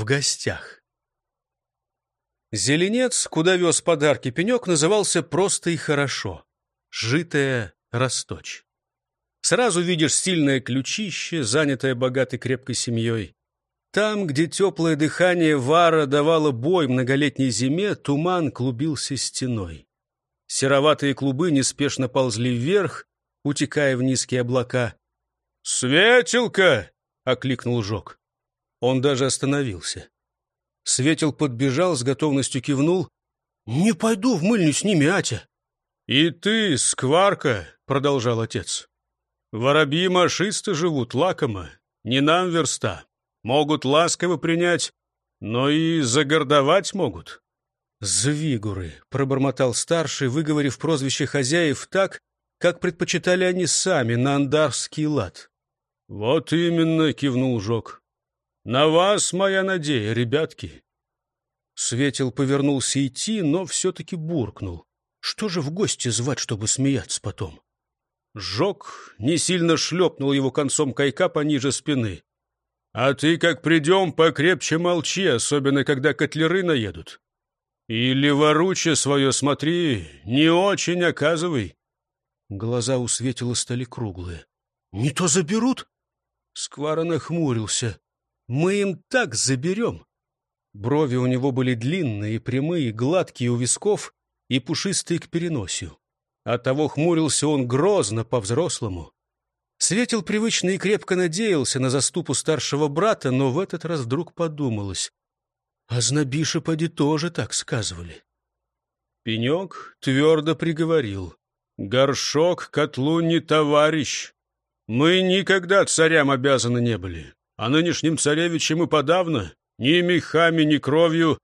в гостях. Зеленец, куда вез подарки пенек, назывался просто и хорошо — житая Росточь. Сразу видишь стильное ключище, занятое богатой крепкой семьей. Там, где теплое дыхание вара давало бой многолетней зиме, туман клубился стеной. Сероватые клубы неспешно ползли вверх, утекая в низкие облака. «Светилка!» — окликнул Жок. Он даже остановился. Светил подбежал, с готовностью кивнул. «Не пойду в мыльню с ними, Атя!» «И ты, скварка!» — продолжал отец. «Воробьи машисты живут лакомо, не нам верста. Могут ласково принять, но и загордовать могут». «Звигуры!» — пробормотал старший, выговорив прозвище хозяев так, как предпочитали они сами на андарский лад. «Вот именно!» — кивнул Жок. «На вас моя надея, ребятки!» Светил повернулся идти, но все-таки буркнул. «Что же в гости звать, чтобы смеяться потом?» Жок не сильно шлепнул его концом кайка пониже спины. «А ты, как придем, покрепче молчи, особенно когда котлеры наедут. Или воруче свое смотри, не очень оказывай». Глаза у Светила стали круглые. «Не то заберут?» Сквара нахмурился. «Мы им так заберем!» Брови у него были длинные, прямые, гладкие у висков и пушистые к переносию. Оттого хмурился он грозно по-взрослому. Светил привычно и крепко надеялся на заступу старшего брата, но в этот раз вдруг подумалось. А знобиши поди тоже так сказывали. Пенек твердо приговорил. «Горшок котлу не товарищ. Мы никогда царям обязаны не были, а нынешним царевичам и подавно, ни мехами, ни кровью,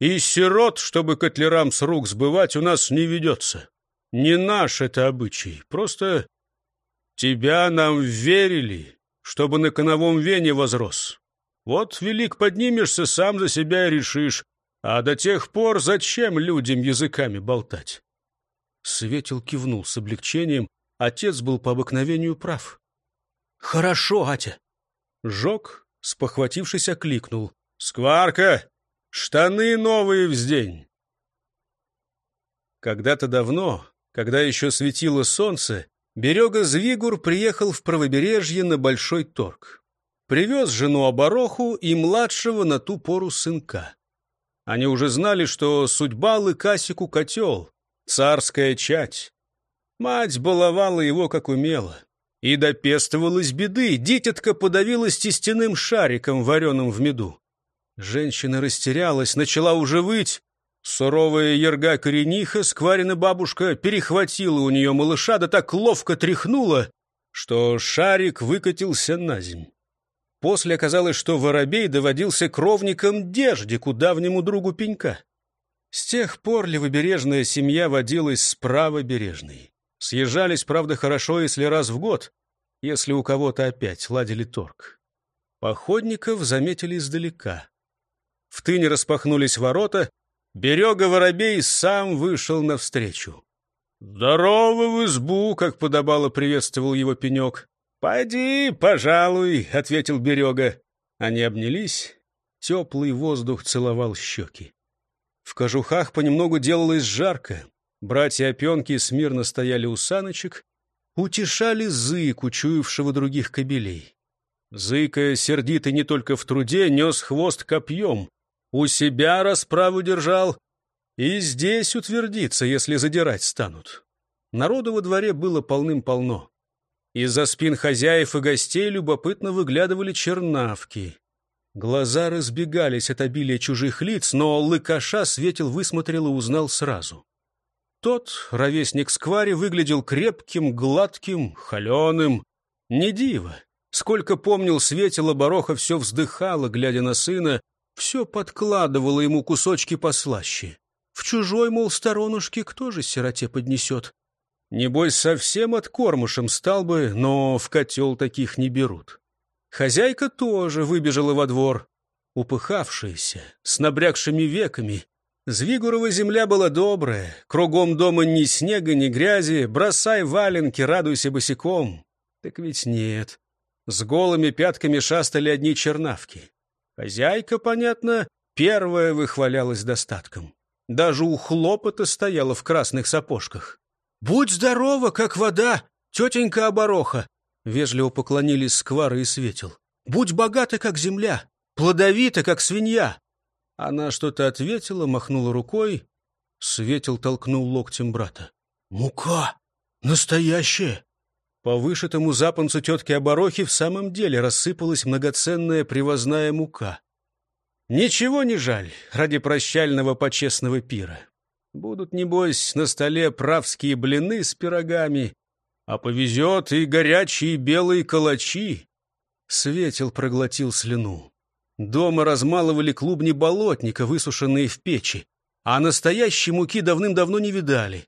и сирот, чтобы котлерам с рук сбывать, у нас не ведется. Не наш это обычай, просто тебя нам верили, чтобы на коновом вене возрос. Вот, велик, поднимешься, сам за себя и решишь, а до тех пор зачем людям языками болтать?» Светил кивнул с облегчением. Отец был по обыкновению прав. «Хорошо, Атя!» Жок, спохватившись, окликнул. «Скварка! Штаны новые вздень!» Когда-то давно, когда еще светило солнце, Берега Звигур приехал в правобережье на большой торг. Привез жену Обороху и младшего на ту пору сынка. Они уже знали, что судьба Лыкасику котел, царская чать. Мать баловала его, как умела. И допестовалась беды, дитятка подавилась тестяным шариком, вареным в меду. Женщина растерялась, начала уже выть. Суровая ерга корениха, скварина бабушка, перехватила у нее малыша, да так ловко тряхнула, что шарик выкатился на земь. После оказалось, что воробей доводился кровником Деждику, давнему другу пенька. С тех пор левобережная семья водилась с правобережной. Съезжались, правда, хорошо, если раз в год, если у кого-то опять ладили торг. Походников заметили издалека. В тыне распахнулись ворота, Берега Воробей сам вышел навстречу. «Здорово в избу!» — как подобало приветствовал его пенек. «Пойди, пожалуй», — ответил Берега. Они обнялись, теплый воздух целовал щеки. В кожухах понемногу делалось жарко. Братья опенки смирно стояли у саночек, утешали зык, учуявшего других кобелей. Зыка, сердитый не только в труде, нес хвост копьем, у себя расправу держал, и здесь утвердится, если задирать станут. Народу во дворе было полным-полно. Из-за спин хозяев и гостей любопытно выглядывали чернавки. Глаза разбегались от обилия чужих лиц, но лыкаша светил высмотрел и узнал сразу. Тот, ровесник сквари, выглядел крепким, гладким, холеным. Не диво. Сколько помнил, светила Бароха все вздыхала, глядя на сына, все подкладывало ему кусочки послаще. В чужой, мол, сторонушке кто же сироте поднесет? Небось, совсем откормышем стал бы, но в котел таких не берут. Хозяйка тоже выбежала во двор, упыхавшаяся, с набрякшими веками. Звигурова земля была добрая, кругом дома ни снега, ни грязи, бросай валенки, радуйся босиком. Так ведь нет. С голыми пятками шастали одни чернавки. Хозяйка, понятно, первая выхвалялась достатком. Даже у хлопота стояла в красных сапожках. «Будь здорова, как вода, тетенька Обороха!» Вежливо поклонились сквары и светил. «Будь богата, как земля, плодовита, как свинья!» Она что-то ответила, махнула рукой. Светил толкнул локтем брата. «Мука! Настоящая!» По вышитому запонцу тетки Оборохи в самом деле рассыпалась многоценная привозная мука. Ничего не жаль ради прощального почестного пира. Будут, небось, на столе правские блины с пирогами, а повезет и горячие белые калачи. Светил проглотил слюну. Дома размалывали клубни болотника, высушенные в печи, а настоящей муки давным-давно не видали.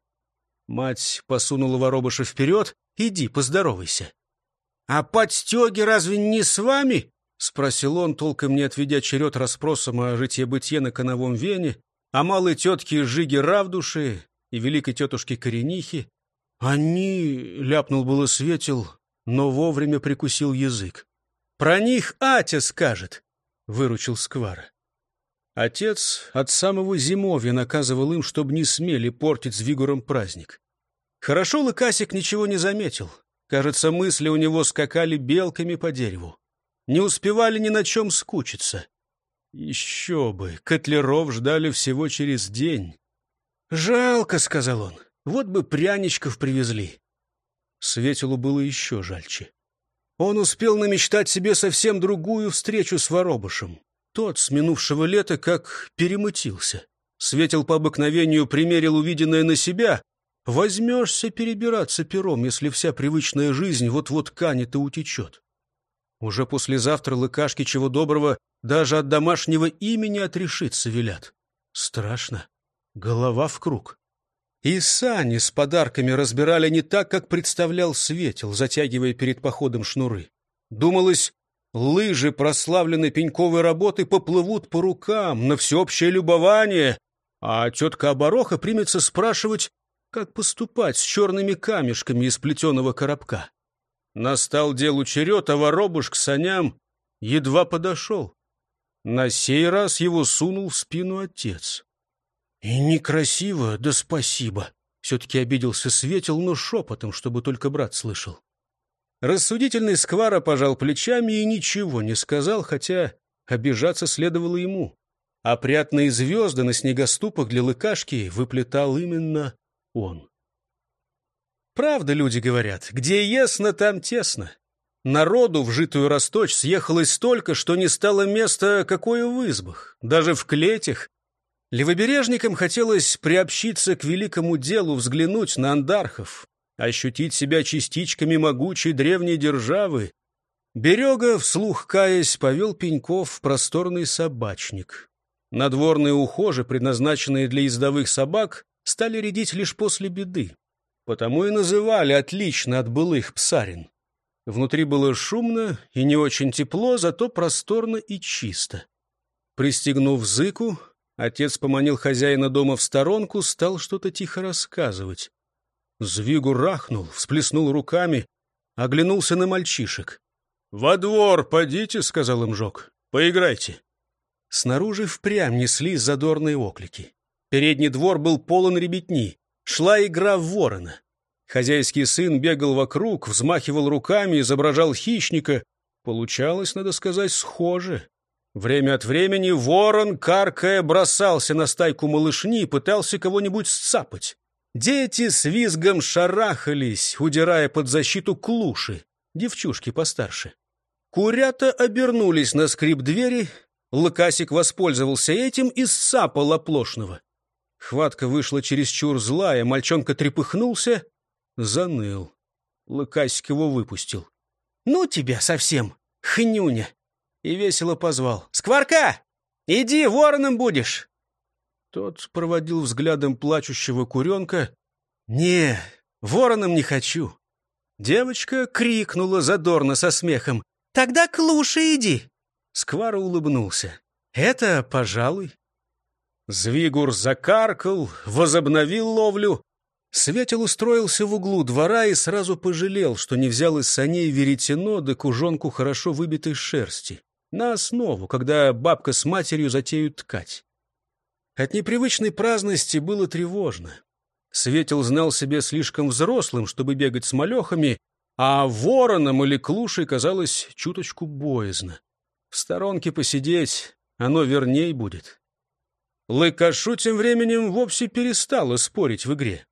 Мать посунула воробыша вперед, Иди, поздоровайся. — А подстеги разве не с вами? — спросил он, толком не отведя черед расспросам о житье-бытие на коновом вене, о малой тетке Жиге Равдуши и великой тетушке Коренихе. — Они, — ляпнул было светил, но вовремя прикусил язык. — Про них Атя скажет, — выручил Сквара. Отец от самого зимовья наказывал им, чтобы не смели портить с Вигуром праздник. Хорошо Лыкасик ничего не заметил. Кажется, мысли у него скакали белками по дереву. Не успевали ни на чем скучиться. Еще бы, котлеров ждали всего через день. «Жалко», — сказал он, — «вот бы пряничков привезли». Светилу было еще жальче. Он успел намечтать себе совсем другую встречу с воробышем. Тот с минувшего лета как перемытился. Светил по обыкновению примерил увиденное на себя, Возьмешься перебираться пером, если вся привычная жизнь вот-вот канет и утечет. Уже послезавтра лыкашки чего доброго даже от домашнего имени отрешиться велят. Страшно. Голова в круг. И сани с подарками разбирали не так, как представлял Светил, затягивая перед походом шнуры. Думалось, лыжи прославленной пеньковой работы поплывут по рукам на всеобщее любование, а тетка Обороха примется спрашивать, как поступать с черными камешками из плетеного коробка. Настал делу черед, а воробуш к саням едва подошел. На сей раз его сунул в спину отец. И некрасиво, да спасибо. Все-таки обиделся Светил, но шепотом, чтобы только брат слышал. Рассудительный сквара пожал плечами и ничего не сказал, хотя обижаться следовало ему. Опрятные звезды на снегоступах для лыкашки выплетал именно он. Правда, люди говорят, где ясно, там тесно. Народу в житую Росточь съехалось столько, что не стало места какое в избах, даже в клетях. Левобережникам хотелось приобщиться к великому делу, взглянуть на андархов, ощутить себя частичками могучей древней державы. Берега, вслух каясь, повел Пеньков в просторный собачник. Надворные ухожи, предназначенные для ездовых собак, стали рядить лишь после беды. Потому и называли отлично от былых псарин. Внутри было шумно и не очень тепло, зато просторно и чисто. Пристегнув зыку, отец поманил хозяина дома в сторонку, стал что-то тихо рассказывать. Звигу рахнул, всплеснул руками, оглянулся на мальчишек. — Во двор подите, — сказал им Жок, — поиграйте. Снаружи впрямь неслись задорные оклики. Передний двор был полон ребятни. Шла игра в ворона. Хозяйский сын бегал вокруг, взмахивал руками, изображал хищника. Получалось, надо сказать, схоже. Время от времени ворон, каркая, бросался на стайку малышни и пытался кого-нибудь сцапать. Дети с визгом шарахались, удирая под защиту клуши, девчушки постарше. Курята обернулись на скрип двери. Лыкасик воспользовался этим и сцапал оплошного. Хватка вышла чересчур злая, мальчонка трепыхнулся, заныл. Лыкасик его выпустил. «Ну тебя совсем, хнюня!» И весело позвал. «Скворка! Иди, вороном будешь!» Тот проводил взглядом плачущего куренка. «Не, вороном не хочу!» Девочка крикнула задорно со смехом. «Тогда к луше иди!» Сквара улыбнулся. «Это, пожалуй». Звигур закаркал, возобновил ловлю. Светил устроился в углу двора и сразу пожалел, что не взял из саней веретено да кужонку хорошо выбитой шерсти. На основу, когда бабка с матерью затеют ткать. От непривычной праздности было тревожно. Светил знал себя слишком взрослым, чтобы бегать с малехами, а вороном или клушей казалось чуточку боязно. В сторонке посидеть оно верней будет. Лыкашу тем временем вовсе перестала спорить в игре.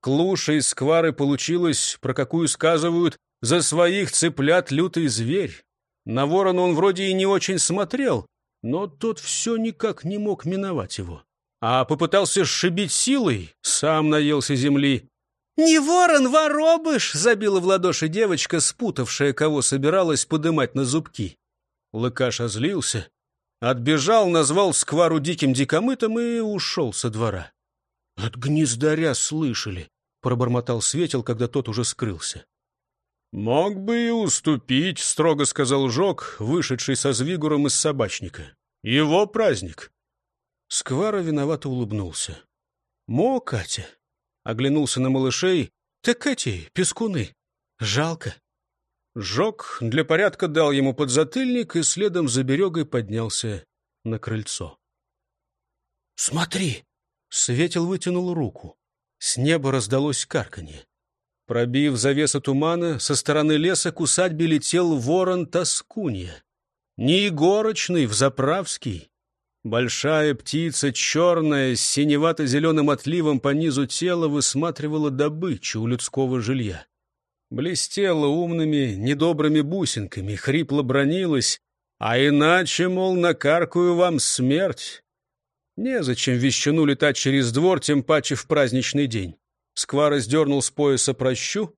Клуша из сквары получилась, про какую сказывают, за своих цыплят лютый зверь. На ворона он вроде и не очень смотрел, но тот все никак не мог миновать его. А попытался сшибить силой, сам наелся земли. «Не ворон, воробыш!» — забила в ладоши девочка, спутавшая, кого собиралась подымать на зубки. Лыкаш озлился, отбежал, назвал сквару диким дикомытом и ушел со двора. «От гнездаря слышали», — пробормотал Светил, когда тот уже скрылся. «Мог бы и уступить», — строго сказал Жок, вышедший со звигуром из собачника. «Его праздник». Сквара виновато улыбнулся. «Мо, Катя?» — оглянулся на малышей. «Так эти, пескуны. Жалко». Жок для порядка дал ему подзатыльник и следом за берегой поднялся на крыльцо. «Смотри!» — Светил вытянул руку. С неба раздалось карканье. Пробив завесу тумана, со стороны леса к усадьбе летел ворон Тоскунья. Не Егорочный, Взаправский. Большая птица, черная, с синевато-зеленым отливом по низу тела, высматривала добычу у людского жилья. Блестела умными, недобрыми бусинками, хрипло бронилась, а иначе, мол, накаркую вам смерть. Незачем вещану летать через двор, тем паче в праздничный день. Сквара сдернул с пояса прощу,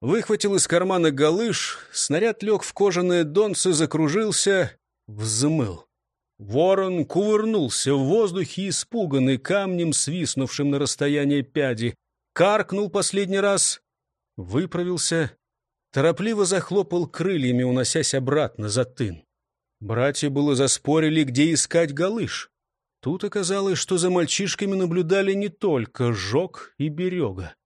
выхватил из кармана галыш, снаряд лег в кожаное донце, закружился, взмыл. Ворон кувырнулся в воздухе, испуганный камнем, свистнувшим на расстояние пяди, каркнул последний раз, выправился, торопливо захлопал крыльями, уносясь обратно за тын. Братья было заспорили, где искать галыш. Тут оказалось, что за мальчишками наблюдали не только Жок и Берега.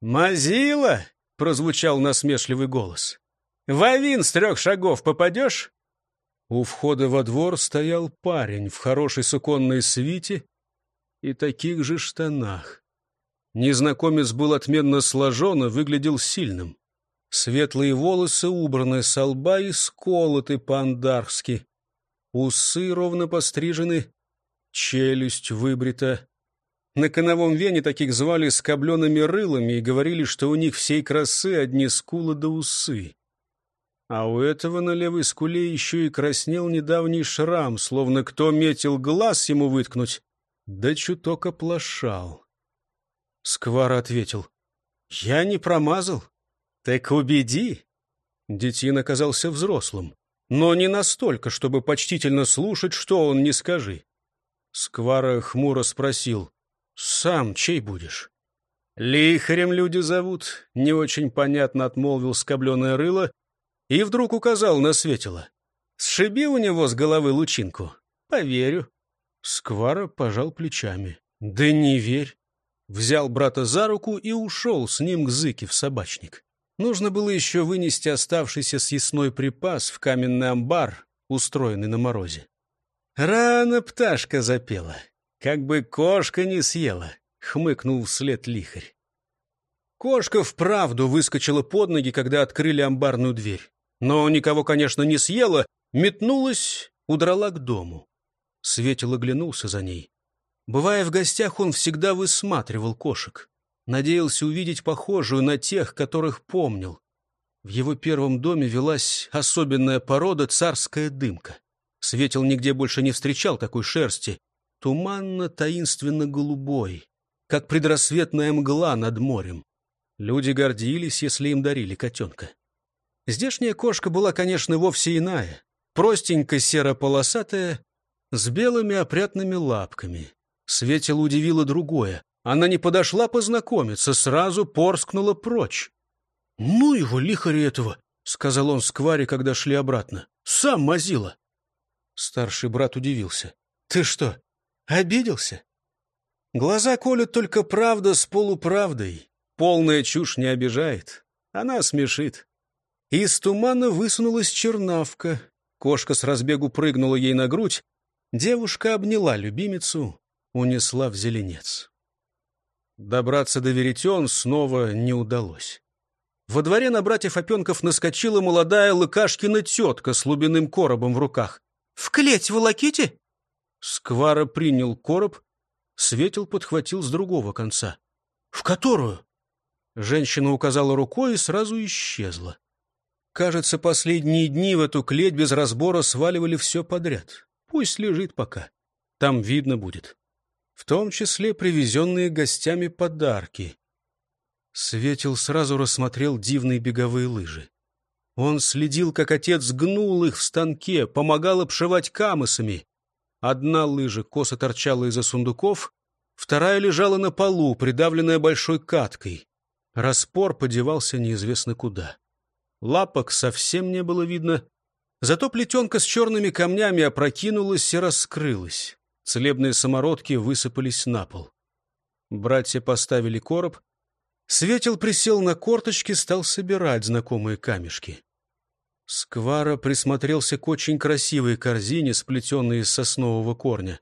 «Мазила!» — прозвучал насмешливый голос. «В авин с трех шагов попадешь?» У входа во двор стоял парень в хорошей суконной свите и таких же штанах. Незнакомец был отменно сложен и выглядел сильным. Светлые волосы убраны со лба и сколоты по-андарски. Усы ровно пострижены, челюсть выбрита. На коновом вене таких звали скобленными рылами и говорили, что у них всей красы одни скулы да усы. А у этого на левой скуле еще и краснел недавний шрам, словно кто метил глаз ему выткнуть, да чуток оплошал. Сквара ответил, «Я не промазал». «Так убеди». Детин оказался взрослым, но не настолько, чтобы почтительно слушать, что он не скажи. Сквара хмуро спросил. «Сам чей будешь?» «Лихарем люди зовут», — не очень понятно отмолвил скобленное рыло и вдруг указал на светило. «Сшиби у него с головы лучинку. Поверю». Сквара пожал плечами. «Да не верь». Взял брата за руку и ушел с ним к зыке в собачник. Нужно было еще вынести оставшийся съестной припас в каменный амбар, устроенный на морозе. Рано пташка запела, как бы кошка не съела, хмыкнул вслед лихарь. Кошка вправду выскочила под ноги, когда открыли амбарную дверь. Но никого, конечно, не съела, метнулась, удрала к дому. Светил оглянулся за ней. Бывая в гостях, он всегда высматривал кошек. Надеялся увидеть похожую на тех, которых помнил. В его первом доме велась особенная порода царская дымка. Светил нигде больше не встречал такой шерсти. Туманно-таинственно-голубой, как предрассветная мгла над морем. Люди гордились, если им дарили котенка. Здешняя кошка была, конечно, вовсе иная. Простенько серо-полосатая, с белыми опрятными лапками. Светил удивило другое. Она не подошла познакомиться, сразу порскнула прочь. «Ну его, лихаря этого!» — сказал он скваре, когда шли обратно. «Сам мазила!» Старший брат удивился. «Ты что, обиделся?» Глаза колют только правда с полуправдой. Полная чушь не обижает. Она смешит. Из тумана высунулась чернавка. Кошка с разбегу прыгнула ей на грудь. Девушка обняла любимицу, унесла в зеленец. Добраться до веретен снова не удалось. Во дворе на братьев Опенков наскочила молодая Лыкашкина тетка с лубяным коробом в руках. «В клеть волоките?» Сквара принял короб, Светил подхватил с другого конца. «В которую?» Женщина указала рукой и сразу исчезла. Кажется, последние дни в эту клеть без разбора сваливали все подряд. Пусть лежит пока. Там видно будет. В том числе привезенные гостями подарки. Светил сразу рассмотрел дивные беговые лыжи. Он следил, как отец гнул их в станке, помогал обшивать камысами. Одна лыжа косо торчала из-за сундуков, вторая лежала на полу, придавленная большой каткой. Распор подевался неизвестно куда. Лапок совсем не было видно. Зато плетенка с черными камнями опрокинулась и раскрылась. Целебные самородки высыпались на пол. Братья поставили короб. Светил присел на корточки, стал собирать знакомые камешки. Сквара присмотрелся к очень красивой корзине, сплетенной из соснового корня.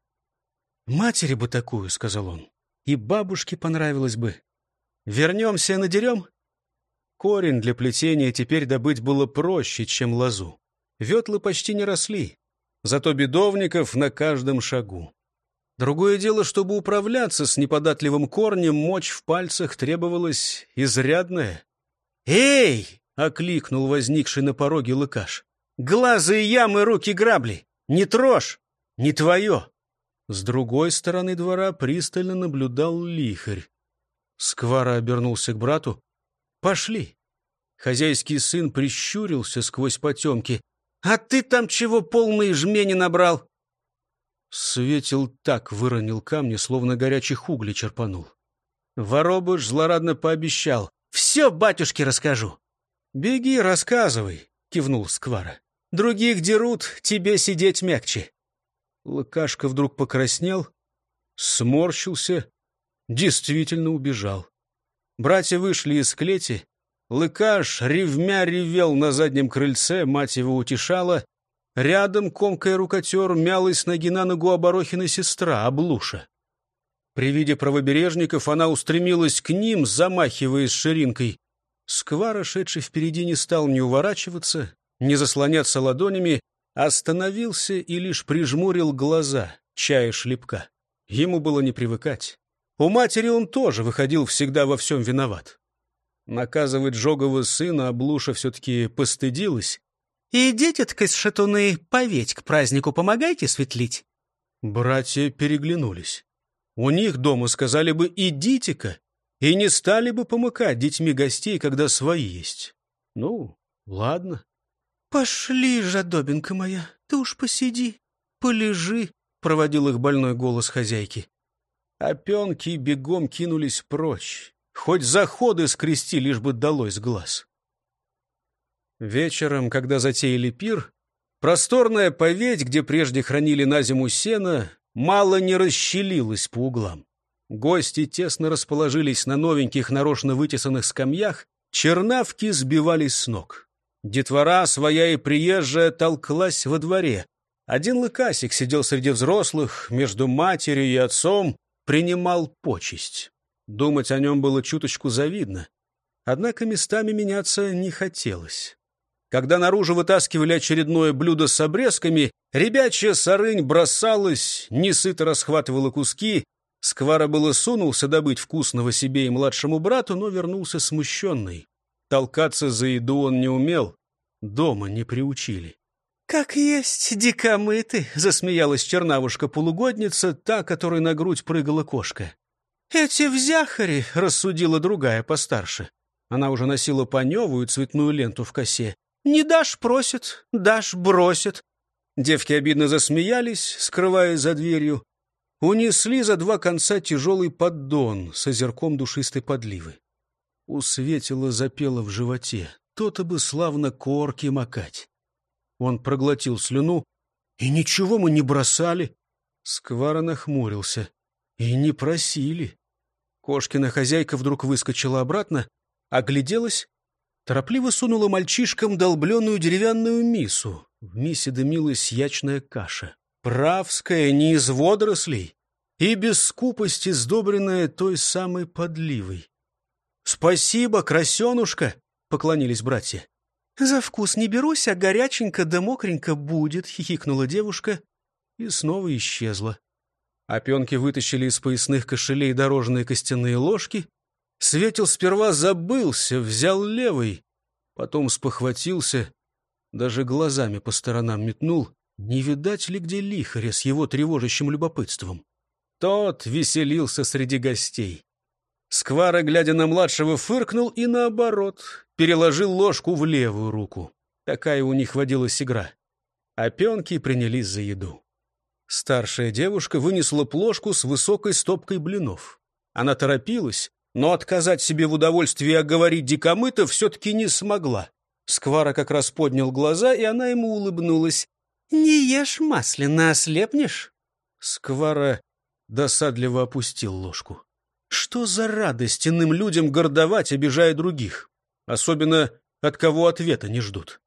«Матери бы такую», — сказал он, — «и бабушке понравилось бы. Вернемся и надерем?» Корень для плетения теперь добыть было проще, чем лозу. Ветлы почти не росли, зато бедовников на каждом шагу. Другое дело, чтобы управляться с неподатливым корнем, мочь в пальцах требовалась изрядная. «Эй!» — окликнул возникший на пороге лыкаш. «Глазы ямы, руки грабли! Не трожь! Не твое!» С другой стороны двора пристально наблюдал лихарь. Сквара обернулся к брату. Пошли. Хозяйский сын прищурился сквозь потемки. «А ты там чего полные жмени набрал?» Светил так выронил камни, словно горячих углей черпанул. Воробыш злорадно пообещал. «Все батюшке расскажу». «Беги, рассказывай», — кивнул Сквара. «Других дерут, тебе сидеть мягче». Лукашка вдруг покраснел, сморщился, действительно убежал. Братья вышли из клети. Лыкаш ревмя ревел на заднем крыльце, мать его утешала. Рядом, комкая рукотер, мялась ноги на ногу Оборохина сестра, Облуша. При виде правобережников она устремилась к ним, замахиваясь ширинкой. Сквара, шедший впереди, не стал ни уворачиваться, ни заслоняться ладонями, остановился и лишь прижмурил глаза, чая шлепка. Ему было не привыкать. У матери он тоже выходил всегда во всем виноват. Наказывать Жогова сына Облуша все-таки постыдилась. «Идите-ка, шатуны, поветь к празднику, помогайте светлить». Братья переглянулись. У них дома сказали бы «идите-ка», и не стали бы помыкать детьми гостей, когда свои есть. Ну, ладно. «Пошли, жадобинка моя, ты уж посиди, полежи», — проводил их больной голос хозяйки. Опенки бегом кинулись прочь. Хоть заходы скрести, лишь бы далось глаз. Вечером, когда затеяли пир, просторная поветь, где прежде хранили на зиму сено, мало не расщелилась по углам. Гости тесно расположились на новеньких нарочно вытесанных скамьях, чернавки сбивались с ног. Детвора, своя и приезжая, толклась во дворе. Один лыкасик сидел среди взрослых, между матерью и отцом, принимал почесть. Думать о нем было чуточку завидно. Однако местами меняться не хотелось. Когда наружу вытаскивали очередное блюдо с обрезками, ребячья сарынь бросалась, несыто расхватывала куски. Сквара было сунулся добыть вкусного себе и младшему брату, но вернулся смущенный. Толкаться за еду он не умел, дома не приучили. «Как есть, дикомыты!» — засмеялась чернавушка-полугодница, та, которой на грудь прыгала кошка. «Эти взяхари!» — рассудила другая постарше. Она уже носила паневую цветную ленту в косе. «Не дашь — просит, дашь — бросит». Девки обидно засмеялись, скрываясь за дверью. Унесли за два конца тяжелый поддон с озерком душистой подливы. У Светила запело в животе. То-то бы славно корки макать. Он проглотил слюну. «И ничего мы не бросали!» Сквара нахмурился. «И не просили!» Кошкина хозяйка вдруг выскочила обратно, огляделась, торопливо сунула мальчишкам долбленную деревянную мису, В мисе дымилась ячная каша. Правская, не из водорослей, и без скупости сдобренная той самой подливой. «Спасибо, красенушка!» — поклонились братья. «За вкус не берусь, а горяченько да мокренько будет», — хихикнула девушка и снова исчезла. Опенки вытащили из поясных кошелей дорожные костяные ложки. Светил сперва забылся, взял левый, потом спохватился, даже глазами по сторонам метнул. Не видать ли где лихаря с его тревожащим любопытством? Тот веселился среди гостей. Сквара, глядя на младшего, фыркнул и, наоборот, переложил ложку в левую руку. Такая у них водилась игра. Опенки принялись за еду. Старшая девушка вынесла плошку с высокой стопкой блинов. Она торопилась, но отказать себе в удовольствии оговорить дикомыта все-таки не смогла. Сквара как раз поднял глаза, и она ему улыбнулась. «Не ешь масляно, ослепнешь?» Сквара досадливо опустил ложку. Что за радость иным людям гордовать, обижая других? Особенно от кого ответа не ждут.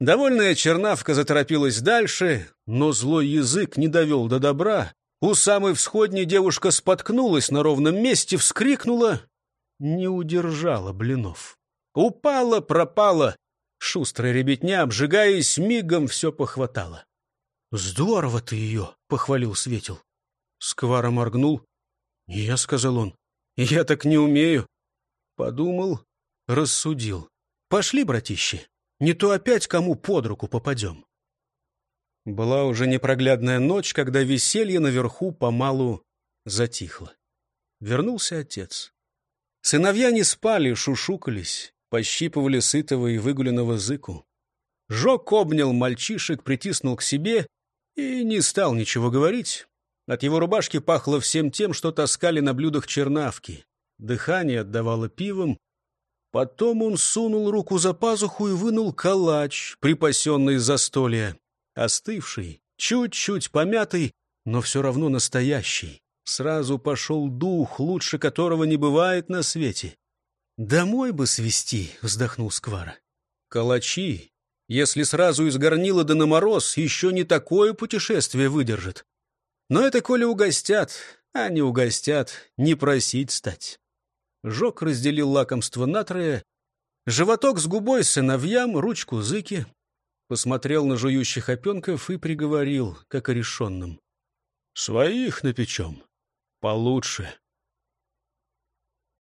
Довольная чернавка заторопилась дальше, но злой язык не довел до добра. У самой всходней девушка споткнулась на ровном месте, вскрикнула, не удержала блинов. Упала, пропала. Шустрая ребятня, обжигаясь, мигом все похватала. «Здорово ты ее!» — похвалил Светил. Сквара моргнул. «Я», — сказал он, — «я так не умею». Подумал, рассудил. «Пошли, братище, не то опять кому под руку попадем». Была уже непроглядная ночь, когда веселье наверху помалу затихло. Вернулся отец. Сыновья не спали, шушукались, пощипывали сытого и выгуленного зыку. Жок обнял мальчишек, притиснул к себе и не стал ничего говорить. От его рубашки пахло всем тем, что таскали на блюдах чернавки. Дыхание отдавало пивом. Потом он сунул руку за пазуху и вынул калач, припасенный из застолья. Остывший, чуть-чуть помятый, но все равно настоящий. Сразу пошел дух, лучше которого не бывает на свете. «Домой бы свести», — вздохнул Сквара. «Калачи, если сразу из горнила да на мороз, еще не такое путешествие выдержит. Но это коли угостят, а не угостят, не просить стать». Жок разделил лакомство на трое, животок с губой сыновьям, ручку зыки, посмотрел на жующих опенков и приговорил, как о решенном. «Своих напечем. Получше».